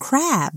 crab.